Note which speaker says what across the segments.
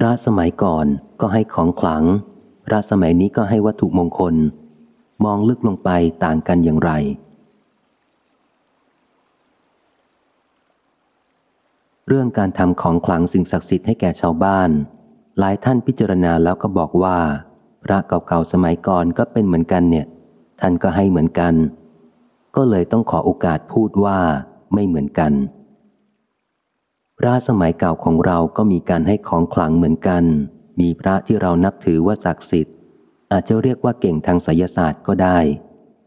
Speaker 1: พระสมัยก่อนก็ให้ของขลัง พระสมัยนี้ก็ให้วัตถุมงคล มองลึกลงไปต่างกันอย่างไร เรื่องการทำของขลังสิ่งศักดิ์สิทธิ์ให้แก่ชาวบ้าน หลายท่านพิจารณาแล้วก็บอกว่า พระเก่าๆสมัยก่อนก็เป็นเหมือนกันเนี่ย ท่านก็ให้เหมือนกัน ก็เลยต้องขอโอกาสพูดว่าไม่เหมือนกัน พระสมัยเก่าของเราก็มีการให้ของขลังเหมือนกัน มีพระที่เรานับถือว่าศักดิ์สิทธิ์ อาจจะเรียกว่าเก่งทางไสยศาสตร์ก็ได้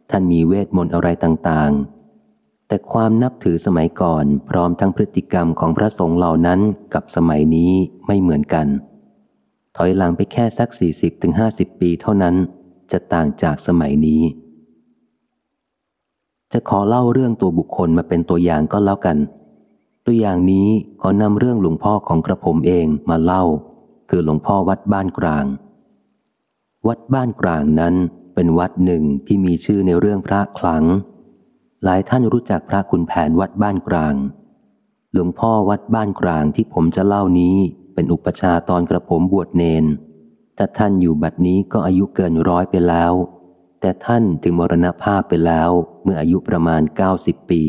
Speaker 1: ท่านมีเวทมนต์อะไรต่างๆ แต่ความนับถือสมัยก่อนพร้อมทั้งพฤติกรรมของพระสงฆ์เหล่านั้นกับสมัยนี้ไม่เหมือนกัน ถอยหลังไปแค่สักสี่สิบถึงห้าสิบปีเท่านั้น จะต่างจากสมัยนี้ จะขอเล่าเรื่องตัวบุคคลมาเป็นตัวอย่างก็แล้วกัน ตัวอย่างนี้ขอนำเรื่องหลวงพ่อของกระผมเองมาเล่า คือหลวงพ่อวัดบ้านกลาง วัดบ้านกลางนั้นเป็นวัดหนึ่งที่มีชื่อในเรื่องพระคลัง หลายท่านรู้จักพระคุณแผนวัดบ้านกลาง หลวงพ่อวัดบ้านกลางที่ผมจะเล่านี้เป็นอุปชาตอนกระผมบวชเนนถ้าท่านอยู่บัดนี้ก็อายุเกินร้อยไปแล้ว แต่ท่านถึงมรณภาพไปแล้วเมื่ออายุประมาณเก้าสิบปี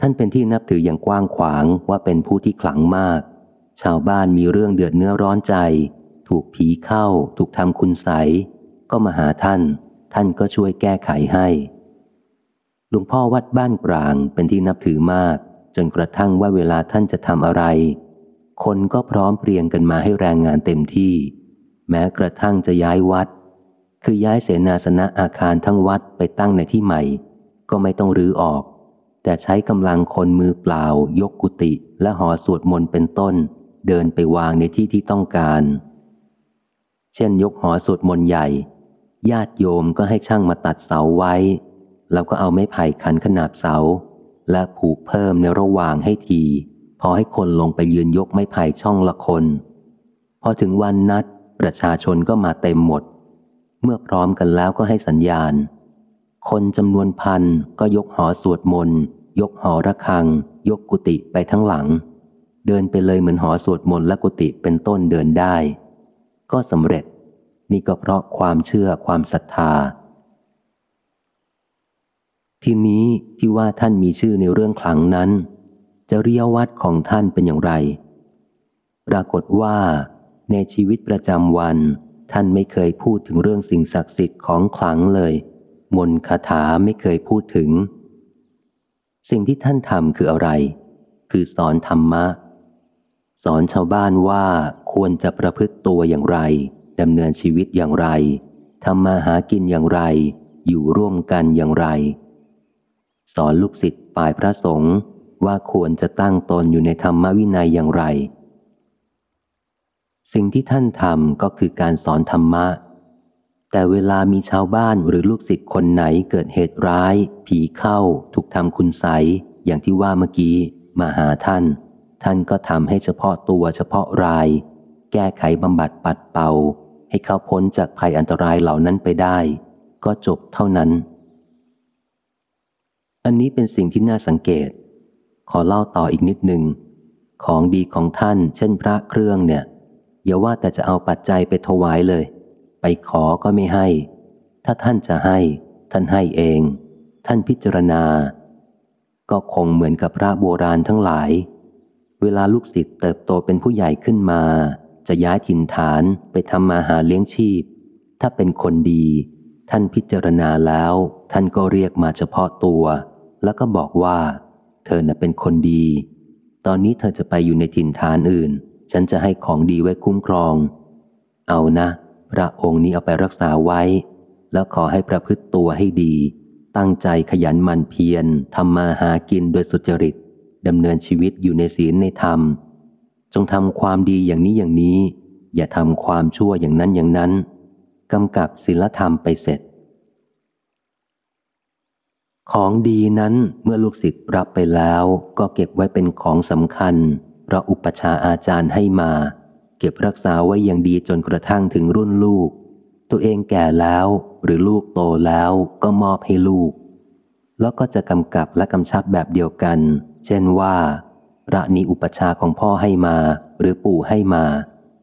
Speaker 1: ท่านเป็นที่นับถืออย่างกว้างขวางว่าเป็นผู้ที่ขลังมาก ชาวบ้านมีเรื่องเดือดเนื้อร้อนใจ ถูกผีเข้า ถูกทำคุณใส ก็มาหาท่าน ท่านก็ช่วยแก้ไขให้หลวงพ่อวัดบ้านกลางเป็นที่นับถือมาก จนกระทั่งว่าเวลาท่านจะทำอะไร คนก็พร้อมเพรียงกันมาให้แรงงานเต็มที่ แม้กระทั่งจะย้ายวัด คือย้ายเสนาสนะอาคารทั้งวัดไปตั้งในที่ใหม่ ก็ไม่ต้องรื้อออก แต่ใช้กำลังคนมือเปล่า ยกกุฏิและหอสวดมนต์เป็นต้น เดินไปวางในที่ที่ต้องการ เช่น ยกหอสวดมนต์ใหญ่ ญาติโยมก็ให้ช่างมาตัดเสาไว้ แล้วก็เอาไม้ไผ่ขันขนาบเสา และผูกเพิ่มในระหว่างให้ทีพอให้คนลงไปยืนยกไม้ไผ่ช่องละคน พอถึงวันนัดประชาชนก็มาเต็มหมด เมื่อพร้อมกันแล้วก็ให้สัญญาณ คนจำนวนพันก็ยกหอสวดมนต์ ยกหอระฆัง ยกกุฏิไปทั้งหลัง เดินไปเลยเหมือนหอสวดมนต์และกุฏิเป็นต้นเดินได้ ก็สำเร็จ นี่ก็เพราะความเชื่อความศรัทธา ทีนี้ที่ว่าท่านมีชื่อในเรื่องขลังนั้น จะเรียวัดของท่านเป็นอย่างไร ปรากฏว่าในชีวิตประจำวัน ท่านไม่เคยพูดถึงเรื่องสิ่งศักดิ์สิทธิ์ของขลังเลย มนคาถาไม่เคยพูดถึง สิ่งที่ท่านทำคืออะไร คือสอนธรรมะ สอนชาวบ้านว่าควรจะประพฤติตัวอย่างไรดำเนินชีวิตอย่างไรทำมาหากินอย่างไร อยู่ร่วมกันอย่างไร สอนลูกศิษย์ฝ่ายพระสงฆ์ว่าควรจะตั้งตนอยู่ในธรรมวินัยอย่างไร สิ่งที่ท่านทำก็คือการสอนธรรมะ แต่เวลามีชาวบ้านหรือลูกศิษย์คนไหนเกิดเหตุร้าย ผีเข้า ถูกทำคุณใสอย่างที่ว่าเมื่อกี้ มาหาท่าน ท่านก็ทำให้เฉพาะตัวเฉพาะราย แก้ไขบำบัดปัดเป่า ให้เขาพ้นจากภัยอันตรายเหล่านั้นไปได้ ก็จบเท่านั้น อันนี้เป็นสิ่งที่น่าสังเกต ขอเล่าต่ออีกนิดหนึ่งของดีของท่าน เช่นพระเครื่องเนี่ยอย่าว่าแต่จะเอาปัจจัยไปถวายเลย ไปขอก็ไม่ให้ ถ้าท่านจะให้ ท่านให้เอง ท่านพิจารณา ก็คงเหมือนกับพระโบราณทั้งหลาย เวลาลูกศิษย์เติบโตเป็นผู้ใหญ่ขึ้นมา จะย้ายถิ่นฐานไปทำมาหาเลี้ยงชีพ ถ้าเป็นคนดี ท่านพิจารณาแล้ว ท่านก็เรียกมาเฉพาะตัว แล้วก็บอกว่า เธอน่ะเป็นคนดี ตอนนี้เธอจะไปอยู่ในถิ่นฐานอื่น ฉันจะให้ของดีไว้คุ้มครอง เอานะ พระองค์นี้เอาไปรักษาไว้ แล้วขอให้ประพฤติตัวให้ดี ตั้งใจขยันหมั่นเพียรทำมาหากินโดยสุจริตดำเนินชีวิตอยู่ในศีลในธรรม จงทำความดีอย่างนี้อย่างนี้ อย่าทำความชั่วอย่างนั้นอย่างนั้นกำกับศีลธรรมไปเสร็จ ของดีนั้นเมื่อลูกศิษย์รับไปแล้วก็เก็บไว้เป็นของสำคัญเพราะอุปชาอาจารย์ให้มา เก็บรักษาไว้อย่างดีจนกระทั่งถึงรุ่นลูก ตัวเองแก่แล้วหรือลูกโตแล้วก็มอบให้ลูก แล้วก็จะกำกับและกำชับแบบเดียวกัน เช่นว่าพระนีอุปชาของพ่อให้มา หรือปู่ให้มา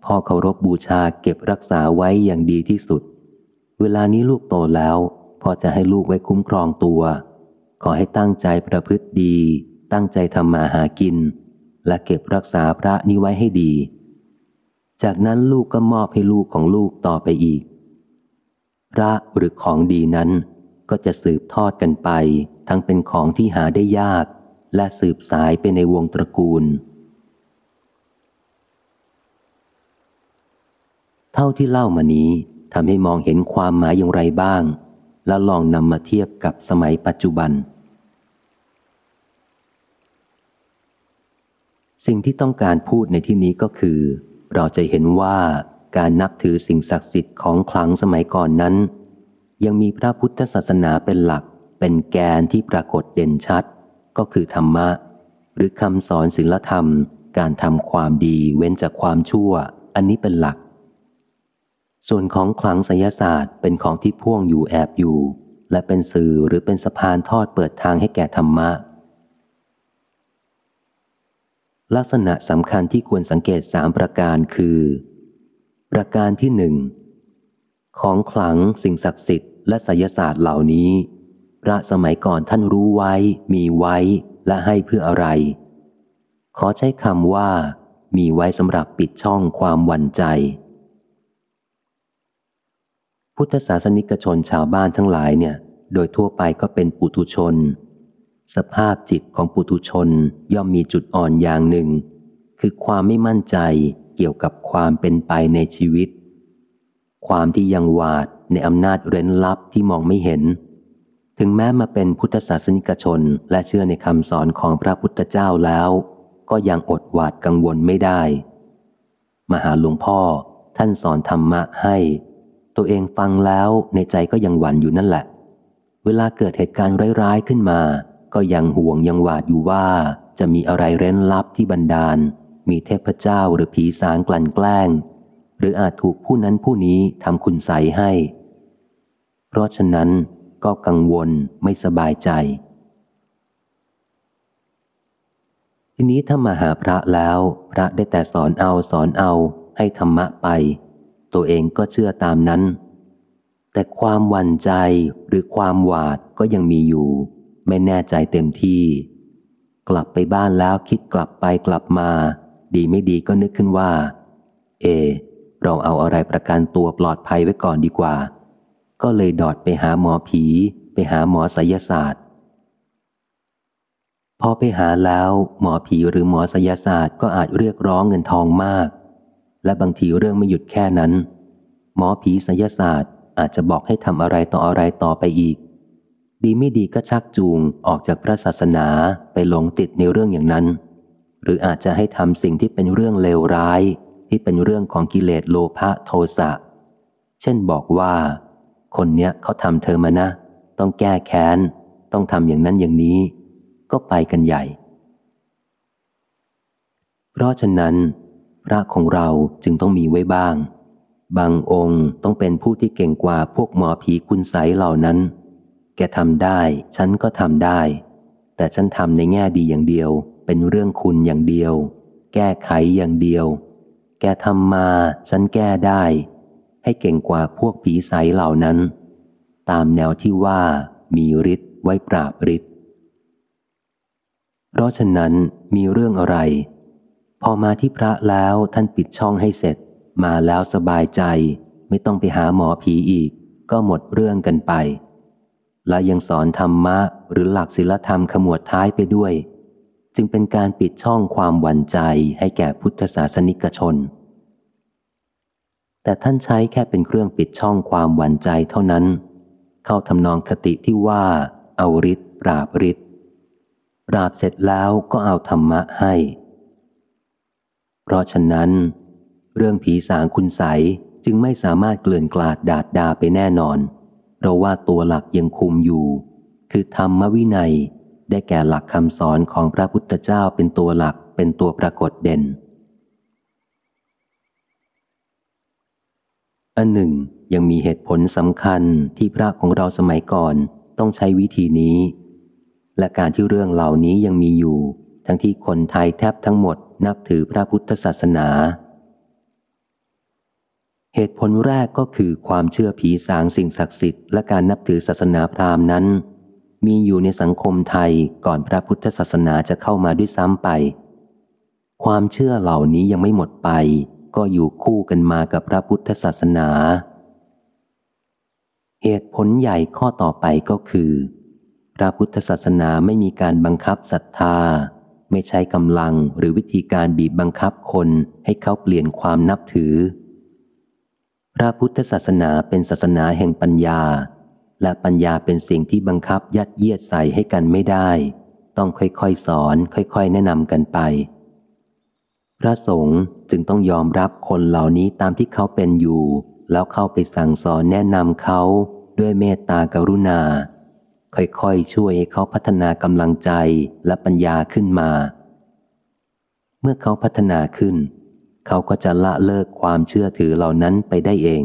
Speaker 1: พ่อเคารพบูชาเก็บรักษาไว้อย่างดีที่สุด เวลานี้ลูกโตแล้วพ่อจะให้ลูกไว้คุ้มครองตัว ขอให้ตั้งใจประพฤติดี ตั้งใจทำมาหากิน และเก็บรักษาพระนี้ไว้ให้ดี จากนั้นลูกก็มอบให้ลูกของลูกต่อไปอีก พระหรือของดีนั้น ก็จะสืบทอดกันไป ทั้งเป็นของที่หาได้ยาก และสืบสายไปในวงตระกูล เท่าที่เล่ามานี้ทำให้มองเห็นความหมายอย่างไรบ้าง แล้วลองนำมาเทียบกับสมัยปัจจุบัน สิ่งที่ต้องการพูดในที่นี้ก็คือ เราจะเห็นว่าการนับถือสิ่งศักดิ์สิทธิ์ของขลังสมัยก่อนนั้น ยังมีพระพุทธศาสนาเป็นหลัก เป็นแกนที่ปรากฏเด่นชัด ก็คือธรรมะ หรือคำสอนศีลธรรม การทำความดีเว้นจากความชั่ว อันนี้เป็นหลัก ส่วนของขลังไสยศาสตร์เป็นของที่พ่วงอยู่แอบอยู่ และเป็นสื่อหรือเป็นสะพานทอดเปิดทางให้แก่ธรรมะ ลักษณะสำคัญที่ควรสังเกตสามประการคือ ประการที่หนึ่งของขลังสิ่งศักดิ์สิทธิ์และไสยศาสตร์เหล่านี้ พระสมัยก่อนท่านรู้ไว้ มีไว้และให้เพื่ออะไร ขอใช้คำว่า มีไว้สำหรับปิดช่องความหวั่นใจ พุทธศาสนิกชนชาวบ้านทั้งหลายเนี่ย โดยทั่วไปก็เป็นปุถุชน สภาพจิตของปุถุชนย่อมมีจุดอ่อนอย่างหนึ่ง คือความไม่มั่นใจเกี่ยวกับความเป็นไปในชีวิต ความที่ยังหวาดในอำนาจเร้นลับที่มองไม่เห็น ถึงแม้มาเป็นพุทธศาสนิกชนและเชื่อในคำสอนของพระพุทธเจ้าแล้ว ก็ยังอดหวาดกังวลไม่ได้ มหาหลวงพ่อท่านสอนธรรมะให้ ตัวเองฟังแล้วในใจก็ยังหวั่นอยู่นั่นแหละ เวลาเกิดเหตุการณ์ร้ายๆขึ้นมา ก็ยังห่วงยังหวาดอยู่ว่าจะมีอะไรเร้นลับที่บันดาล มีเทพเจ้าหรือผีสางกลั่นแกล้ง หรืออาจถูกผู้นั้นผู้นี้ทำคุณใสให้ เพราะฉะนั้นก็กังวลไม่สบายใจ ทีนี้ถ้ามาหาพระแล้ว พระได้แต่สอนเอาสอนเอาให้ธรรมะไป ตัวเองก็เชื่อตามนั้น แต่ความหวั่นใจหรือความหวาดก็ยังมีอยู่ ไม่แน่ใจเต็มที่ กลับไปบ้านแล้วคิดกลับไปกลับมา ดีไม่ดีก็นึกขึ้นว่า เอ เราเอาอะไรประกันตัวปลอดภัยไว้ก่อนดีกว่า ก็เลยดอดไปหาหมอผี ไปหาหมอไสยศาสตร์ พอไปหาแล้ว หมอผีหรือหมอไสยศาสตร์ก็อาจเรียกร้องเงินทองมาก และบางทีเรื่องไม่หยุดแค่นั้น หมอผีไสยศาสตร์อาจจะบอกให้ทำอะไรต่ออะไรต่อไปอีก ดีไม่ดีก็ชักจูงออกจากพระศาสนาไปหลงติดในเรื่องอย่างนั้น หรืออาจจะให้ทำสิ่งที่เป็นเรื่องเลวร้าย ที่เป็นเรื่องของกิเลสโลภะโทสะ เช่นบอกว่า คนเนี้ยเขาทำเธอมานะ ต้องแก้แค้น ต้องทำอย่างนั้นอย่างนี้ ก็ไปกันใหญ่ เพราะฉะนั้น พระของเราจึงต้องมีไว้บ้าง บางองค์ต้องเป็นผู้ที่เก่งกว่าพวกหมอผีคุณใสเหล่านั้น แกทำได้ ฉันก็ทำได้ แต่ฉันทำในแง่ดีอย่างเดียว เป็นเรื่องคุณอย่างเดียว แก้ไขอย่างเดียว แกทำมา ฉันแก้ได้ ให้เก่งกว่าพวกผีใสเหล่านั้น ตามแนวที่ว่ามีฤทธิ์ไว้ปราบฤทธิ์เพราะฉะนั้นมีเรื่องอะไร พอมาที่พระแล้วท่านปิดช่องให้เสร็จ มาแล้วสบายใจ ไม่ต้องไปหาหมอผีอีก ก็หมดเรื่องกันไป และยังสอนธรรมะหรือหลักศีลธรรมขมวดท้ายไปด้วย จึงเป็นการปิดช่องความหวั่นใจให้แก่พุทธศาสนิกชน แต่ท่านใช้แค่เป็นเครื่องปิดช่องความหวั่นใจเท่านั้น เข้าทำนองคติที่ว่า เอาฤทธิ์ปราบฤทธิ์ปราบเสร็จแล้วก็เอาธรรมะให้ เพราะฉะนั้น เรื่องผีสางคุณใสจึงไม่สามารถเกลื่อนกลาดดาดดาไปแน่นอน เพราะว่าตัวหลักยังคุมอยู่ คือธรรมวินัย ได้แก่หลักคำสอนของพระพุทธเจ้าเป็นตัวหลักเป็นตัวปรากฏเด่น อันหนึ่ง ยังมีเหตุผลสำคัญที่พระของเราสมัยก่อนต้องใช้วิธีนี้ และการที่เรื่องเหล่านี้ยังมีอยู่ ทั้งที่คนไทยแทบทั้งหมดนับถือพระพุทธศาสนา เหตุผลแรกก็คือความเชื่อผีสางสิ่งศักดิ์สิทธิ์และการนับถือศาสนาพราหมณ์นั้น มีอยู่ในสังคมไทยก่อนพระพุทธศาสนาจะเข้ามาด้วยซ้ำไป ความเชื่อเหล่านี้ยังไม่หมดไป ก็อยู่คู่กันมากับพระพุทธศาสนา เหตุผลใหญ่ข้อต่อไปก็คือ พระพุทธศาสนาไม่มีการบังคับศรัทธา ไม่ใช้กำลังหรือวิธีการบีบบังคับคนให้เขาเปลี่ยนความนับถือ พระพุทธศาสนาเป็นศาสนาแห่งปัญญา และปัญญาเป็นสิ่งที่บังคับยัดเยียดใส่ให้กันไม่ได้ ต้องค่อยๆสอน ค่อยๆ แนะนำกันไป พระสงฆ์จึงต้องยอมรับคนเหล่านี้ตามที่เขาเป็นอยู่ แล้วเข้าไปสั่งสอนแนะนำเขาด้วยเมตตากรุณา ค่อยๆ ช่วยให้เขาพัฒนากำลังใจและปัญญาขึ้นมา เมื่อเขาพัฒนาขึ้น เขาก็จะละเลิกความเชื่อถือเหล่านั้นไปได้เอง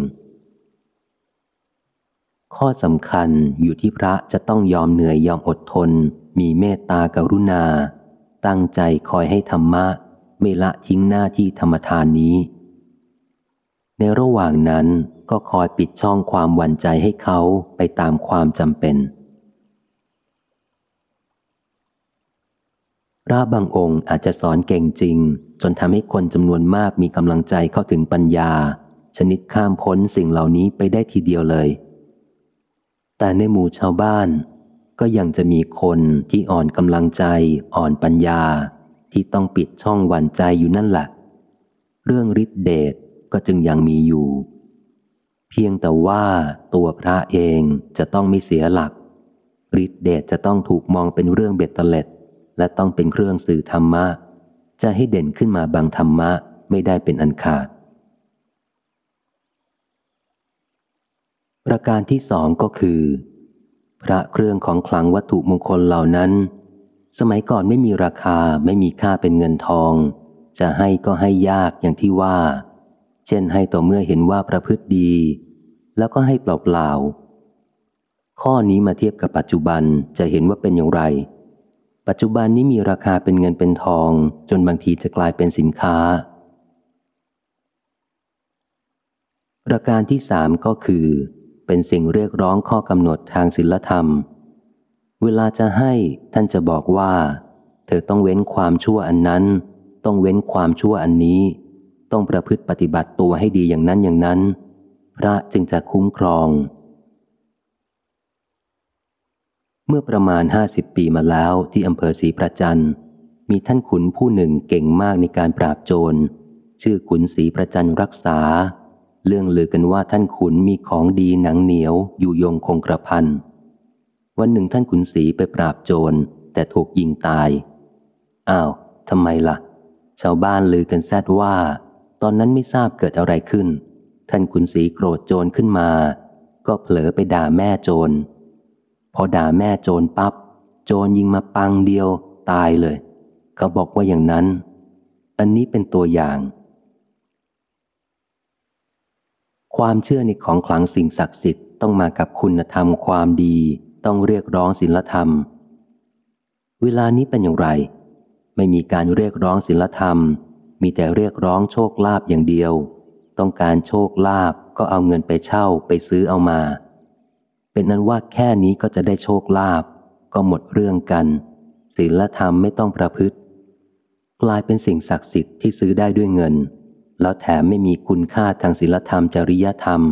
Speaker 1: ข้อสำคัญอยู่ที่พระจะต้องยอมเหนื่อยยอมอดทน มีเมตตากรุณา ตั้งใจคอยให้ธรรมะ ไม่ละทิ้งหน้าที่ธรรมทานนี้ ในระหว่างนั้นก็คอยปิดช่องความหวั่นใจให้เขาไปตามความจำเป็น พระบางองค์อาจจะสอนเก่งจริง จนทำให้คนจำนวนมากมีกำลังใจเข้าถึงปัญญา ชนิดข้ามพ้นสิ่งเหล่านี้ไปได้ทีเดียวเลย แต่ในหมู่ชาวบ้าน ก็ยังจะมีคนที่อ่อนกำลังใจ อ่อนปัญญา ที่ต้องปิดช่องหวั่นใจอยู่นั่นแหละ เรื่องฤทธิเดชก็จึงยังมีอยู่ เพียงแต่ว่าตัวพระเองจะต้องไม่เสียหลักฤทธิเดชจะต้องถูกมองเป็นเรื่องเบ็ดเตล็ด และต้องเป็นเครื่องสื่อธรรมะ จะให้เด่นขึ้นมาบางธรรมะไม่ได้เป็นอันขาด ประการที่สองก็คือ พระเครื่องของขลังวัตถุมงคลเหล่านั้น สมัยก่อนไม่มีราคาไม่มีค่าเป็นเงินทอง จะให้ก็ให้ยากอย่างที่ว่า เช่นให้ต่อเมื่อเห็นว่าประพฤติดี แล้วก็ให้เปล่าๆข้อนี้มาเทียบกับปัจจุบันจะเห็นว่าเป็นอย่างไร ปัจจุบันนี้มีราคาเป็นเงินเป็นทอง จนบางทีจะกลายเป็นสินค้า ประการที่สามก็คือ เป็นสิ่งเรียกร้องข้อกำหนดทางศิลธรรม เวลาจะให้ท่านจะบอกว่า เธอต้องเว้นความชั่วอันนั้น ต้องเว้นความชั่วอันนี้ ต้องประพฤติปฏิบัติตัวให้ดีอย่างนั้นอย่างนั้น พระจึงจะคุ้มครอง เมื่อประมาณห้าสิบปีมาแล้วที่อำเภอศรีประจันมีท่านขุนผู้หนึ่งเก่งมากในการปราบโจร ชื่อขุนศรีประจันรักษา เรื่องลือกันว่าท่านขุนมีของดีหนังเหนียวอยู่ยงคงกระพัน วันหนึ่งท่านขุนศรีไปปราบโจร แต่ถูกยิงตาย อ้าวทำไมละ่ะ ชาวบ้านลือกันแซดว่า ตอนนั้นไม่ทราบเกิดอะไรขึ้น ท่านขุนศรีโกรธโจรขึ้นมา ก็เผลอไปด่าแม่โจร พอด่าแม่โจรปับ๊บโจรยิงมาปังเดียวตายเลย เขาบอกว่าอย่างนั้น อันนี้เป็นตัวอย่าง ความเชื่อในของขลังสิ่งศักดิ์สิทธิ์ต้องมากับคุณธรรมความดี ต้องเรียกร้องศีลธรรม เวลานี้เป็นอย่างไร ไม่มีการเรียกร้องศีลธรรม มีแต่เรียกร้องโชคลาภอย่างเดียว ต้องการโชคลาภก็เอาเงินไปเช่าไปซื้อเอามา เป็นนั้นว่าแค่นี้ก็จะได้โชคลาภก็หมดเรื่องกัน ศีลธรรมไม่ต้องประพฤติ กลายเป็นสิ่งศักดิ์สิทธิ์ที่ซื้อได้ด้วยเงิน แล้วแถมไม่มีคุณค่าทางศีลธรรมจริยธรรม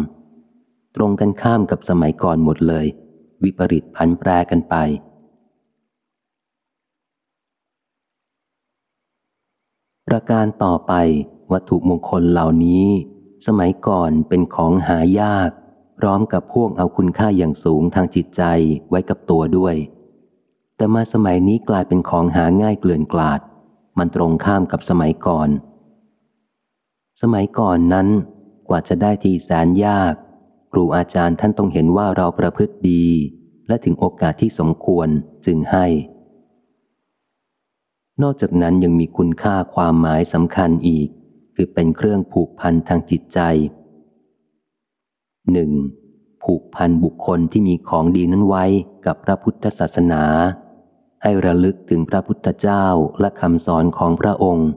Speaker 1: ตรงกันข้ามกับสมัยก่อนหมดเลย วิปริตพันแปรกันไปประการต่อไปวัตถุมงคลเหล่านี้ สมัยก่อนเป็นของหายาก พร้อมกับพ่วกเอาคุณค่าอย่างสูงทางจิตใจไว้กับตัวด้วย แต่มาสมัยนี้กลายเป็นของหาง่ายเกลื่อนกลาด มันตรงข้ามกับสมัยก่อน สมัยก่อนนั้น กว่าจะได้ทีแสนยาก ครูอาจารย์ท่านต้องเห็นว่าเราประพฤติดี และถึงโอกาสที่สมควรจึงให้ นอกจากนั้นยังมีคุณค่าความหมายสำคัญอีก คือเป็นเครื่องผูกพันทางจิตใจ หนึ่งผูกพันบุคคลที่มีของดีนั้นไว้กับพระพุทธศาสนา ให้ระลึกถึงพระพุทธเจ้าและคำสอนของพระองค์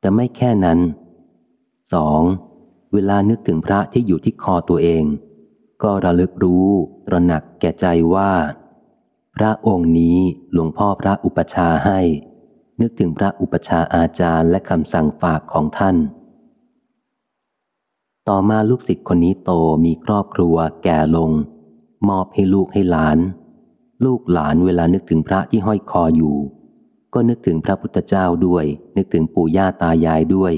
Speaker 1: แต่ไม่แค่นั้นสองเวลานึกถึงพระที่อยู่ที่คอตัวเอง ก็ระลึกรู้ตระหนักแก่ใจว่า พระองค์นี้หลวงพ่อพระอุปชาให้ นึกถึงพระอุปชาอาจารย์และคำสั่งฝากของท่าน ต่อมาลูกศิษย์คนนี้โตมีครอบครัว แก่ลง มอบให้ลูกให้หลาน ลูกหลานเวลานึกถึงพระที่ห้อยคออยู่ ก็นึกถึงพระพุทธเจ้าด้วย นึกถึงปู่ย่าตายายด้วย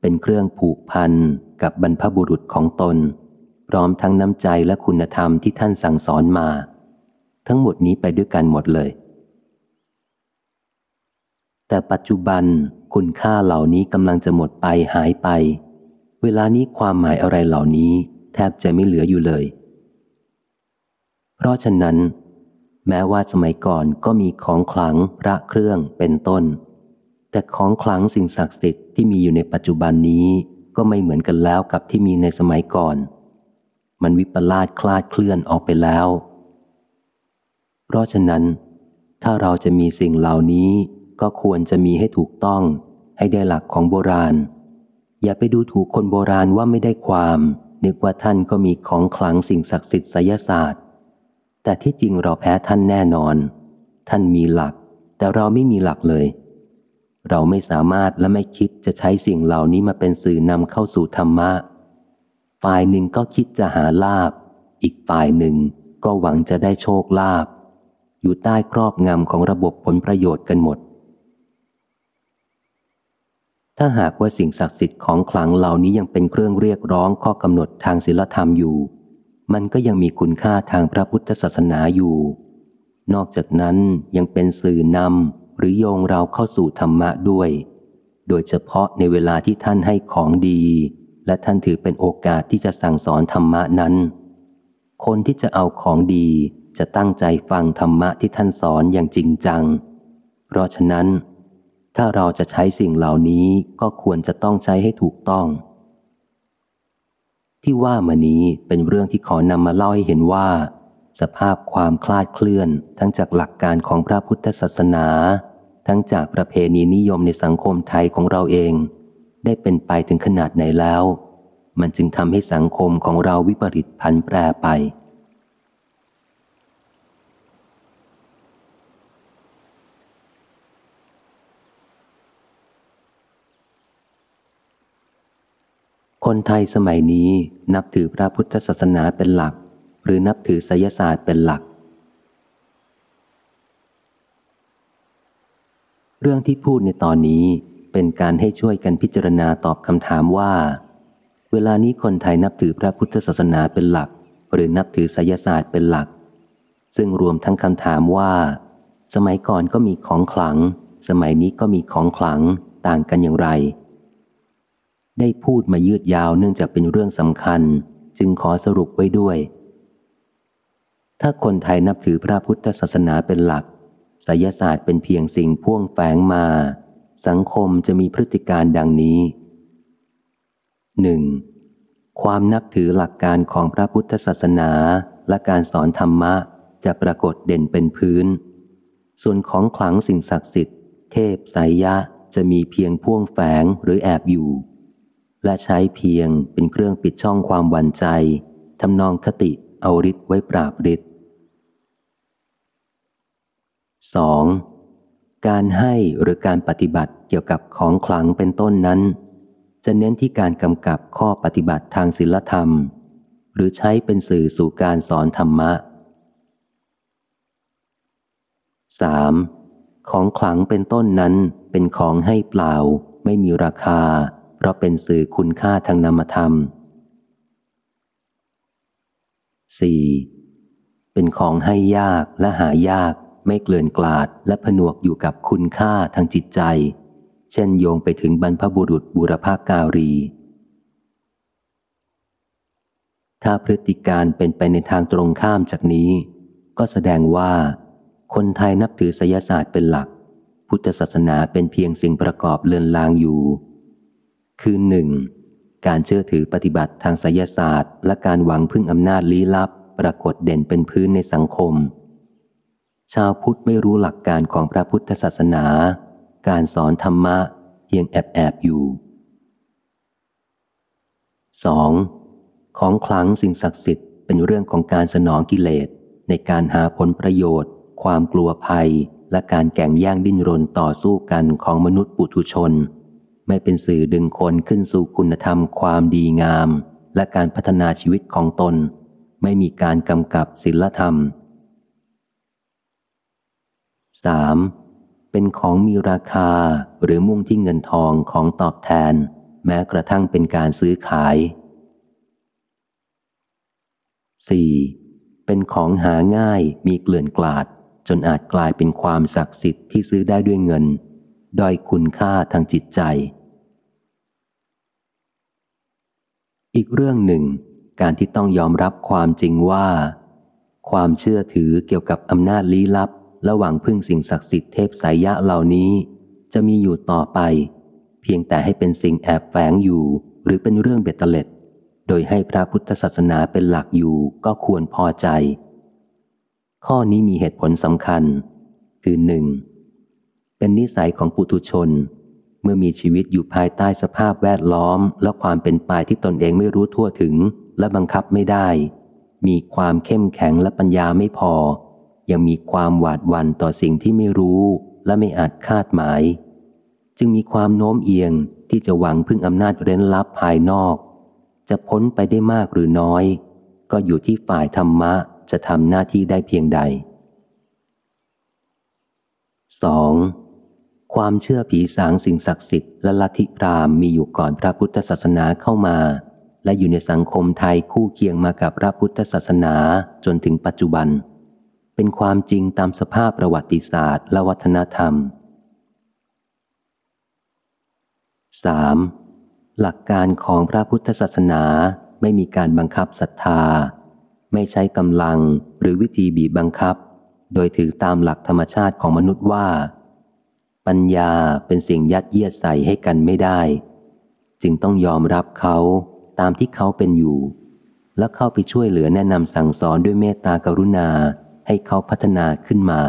Speaker 1: เป็นเครื่องผูกพันกับบรรพบุรุษของตน พร้อมทั้งน้ำใจและคุณธรรมที่ท่านสั่งสอนมา ทั้งหมดนี้ไปด้วยกันหมดเลย แต่ปัจจุบันคุณค่าเหล่านี้กำลังจะหมดไปหายไป เวลานี้ความหมายอะไรเหล่านี้ แทบจะไม่เหลืออยู่เลย เพราะฉะนั้น แม้ว่าสมัยก่อนก็มีของขลังพระเครื่องเป็นต้น แต่ของขลังสิ่งศักดิ์สิทธิ์ที่มีอยู่ในปัจจุบันนี้ก็ไม่เหมือนกันแล้วกับที่มีในสมัยก่อน มันวิปลาสคลาดเคลื่อนออกไปแล้ว เพราะฉะนั้น ถ้าเราจะมีสิ่งเหล่านี้ก็ควรจะมีให้ถูกต้องให้ได้หลักของโบราณ อย่าไปดูถูกคนโบราณว่าไม่ได้ความ นึกว่าท่านก็มีของขลังสิ่งศักดิ์สิทธิ์ไสยศาสตร์ แต่ที่จริงเราแพ้ท่านแน่นอน ท่านมีหลัก แต่เราไม่มีหลักเลย เราไม่สามารถและไม่คิดจะใช้สิ่งเหล่านี้มาเป็นสื่อนำเข้าสู่ธรรมะ ฝ่ายหนึ่งก็คิดจะหาลาบ อีกฝ่ายหนึ่งก็หวังจะได้โชคลาบอยู่ใต้ครอบงำของระบบผลประโยชน์กันหมด ถ้าหากว่าสิ่งศักดิ์สิทธิ์ของขลังเหล่านี้ยังเป็นเครื่องเรียกร้องข้อกำหนดทางศีลธรรมอยู่ มันก็ยังมีคุณค่าทางพระพุทธศาสนาอยู่ นอกจากนั้นยังเป็นสื่อนำหรือโยงเราเข้าสู่ธรรมะด้วย โดยเฉพาะในเวลาที่ท่านให้ของดี และท่านถือเป็นโอกาสที่จะสั่งสอนธรรมะนั้น คนที่จะเอาของดีจะตั้งใจฟังธรรมะที่ท่านสอนอย่างจริงจัง เพราะฉะนั้น ถ้าเราจะใช้สิ่งเหล่านี้ก็ควรจะต้องใช้ให้ถูกต้อง ที่ว่ามานี้เป็นเรื่องที่ขอนำมาเล่าให้เห็นว่า สภาพความคลาดเคลื่อน ทั้งจากหลักการของพระพุทธศาสนา ทั้งจากประเพณีนิยมในสังคมไทยของเราเอง ได้เป็นไปถึงขนาดไหนแล้ว มันจึงทำให้สังคมของเราวิปริตพันแปรไป คนไทยสมัยนี้นับถือพระพุทธศาสนาเป็นหลัก หรือนับถือไสยศาสตร์เป็นหลัก เรื่องที่พูดในตอนนี้เป็นการให้ช่วยกันพิจารณาตอบคำถามว่า เวลานี้คนไทยนับถือพระพุทธศาสนาเป็นหลัก หรือนับถือไสยศาสตร์เป็นหลัก ซึ่งรวมทั้งคำถามว่า สมัยก่อนก็มีของขลัง สมัยนี้ก็มีของขลังต่างกันอย่างไร ได้พูดมายืดยาวเนื่องจากเป็นเรื่องสำคัญ จึงขอสรุปไว้ด้วย ถ้าคนไทยนับถือพระพุทธศาสนาเป็นหลักไสยศาสตร์เป็นเพียงสิ่งพ่วงแฝงมา สังคมจะมีพฤติการดังนี้ 1. ความนับถือหลักการของพระพุทธศาสนาและการสอนธรรมะจะปรากฏเด่นเป็นพื้น ส่วนของขลังสิ่งศักดิ์สิทธิ์ เทพไสยะจะมีเพียงพ่วงแฝงหรือแอบอยู่ และใช้เพียงเป็นเครื่องปิดช่องความหวั่นใจทำนองคติเอาฤทธิ์ไว้ปราบฤทธิ์ 2. การให้หรือการปฏิบัติเกี่ยวกับของขลังเป็นต้นนั้น จะเน้นที่การกำกับข้อปฏิบัติทางศีลธรรม หรือใช้เป็นสื่อสู่การสอนธรรมะ 3. ของขลังเป็นต้นนั้นเป็นของให้เปล่า ไม่มีราคา เพราะเป็นสื่อคุณค่าทางนามธรรม 4. เป็นของให้ยากและหายาก ไม่เกลื่อนกลาดและผนวกอยู่กับคุณค่าทางจิตใจ เช่นโยงไปถึงบรรพบุรุษบุรพาการี ถ้าพฤติการเป็นไปในทางตรงข้ามจากนี้ ก็แสดงว่า คนไทยนับถือศยศาสตร์เป็นหลัก พุทธศาสนาเป็นเพียงสิ่งประกอบเลือนลางอยู่ คือหนึ่งการเชื่อถือปฏิบัติทางศยศาสตร์ และการหวังพึ่งอำนาจลี้ลับ ปรากฏเด่นเป็นพื้นในสังคม ชาวพุทธไม่รู้หลักการของพระพุทธศาสนา การสอนธรรมะเพียงแอบแอบอยู่ 2. ของคลังสิ่งศักดิ์สิทธิ์เป็นเรื่องของการสนองกิเลส ในการหาผลประโยชน์ ความกลัวภัย และการแก่งแย่งดิ้นรนต่อสู้กันของมนุษย์ปุถุชน ไม่เป็นสื่อดึงคนขึ้นสู่คุณธรรมความดีงาม และการพัฒนาชีวิตของตน ไม่มีการกำกับศีลธรรม 3. เป็นของมีราคาหรือมุ่งที่เงินทองของตอบแทน แม้กระทั่งเป็นการซื้อขาย 4. เป็นของหาง่ายมีเกลื่อนกลาด จนอาจกลายเป็นความศักดิ์สิทธิ์ที่ซื้อได้ด้วยเงินด้อยคุณค่าทางจิตใจ อีกเรื่องหนึ่ง การที่ต้องยอมรับความจริงว่า ความเชื่อถือเกี่ยวกับอำนาจลี้ลับ ระหว่างพึ่งสิ่งศักดิ์สิทธิ์เทพสายยะเหล่านี้ จะมีอยู่ต่อไป เพียงแต่ให้เป็นสิ่งแอบแฝงอยู่ หรือเป็นเรื่องเบ็ดเตล็ด โดยให้พระพุทธศาสนาเป็นหลักอยู่ก็ควรพอใจ ข้อนี้มีเหตุผลสำคัญ คือหนึ่งเป็นนิสัยของปุถุชน เมื่อมีชีวิตอยู่ภายใต้สภาพแวดล้อม และความเป็นไปที่ตนเองไม่รู้ทั่วถึง และบังคับไม่ได้ มีความเข้มแข็งและปัญญาไม่พอ ยังมีความหวาดหวั่นต่อสิ่งที่ไม่รู้และไม่อาจคาดหมาย จึงมีความโน้มเอียงที่จะหวังพึ่งอำนาจเร้นลับภายนอก จะพ้นไปได้มากหรือน้อย ก็อยู่ที่ฝ่ายธรรมะจะทำหน้าที่ได้เพียงใด 2. ความเชื่อผีสางสิ่งศักดิ์สิทธิ์และลัทธิพราหมณ์มีอยู่ก่อนพระพุทธศาสนาเข้ามา และอยู่ในสังคมไทยคู่เคียงมากับพระพุทธศาสนาจนถึงปัจจุบัน เป็นความจริงตามสภาพประวัติศาสตร์และวัฒนธรรม 3. หลักการของพระพุทธศาสนาไม่มีการบังคับศรัทธา ไม่ใช้กำลังหรือวิธีบีบบังคับ โดยถือตามหลักธรรมชาติของมนุษย์ว่า ปัญญาเป็นสิ่งยัดเยียดใส่ให้กันไม่ได้ จึงต้องยอมรับเขาตามที่เขาเป็นอยู่ และเข้าไปช่วยเหลือแนะนำสั่งสอนด้วยเมตตากรุณาให้เขาพัฒนาขึ้นมา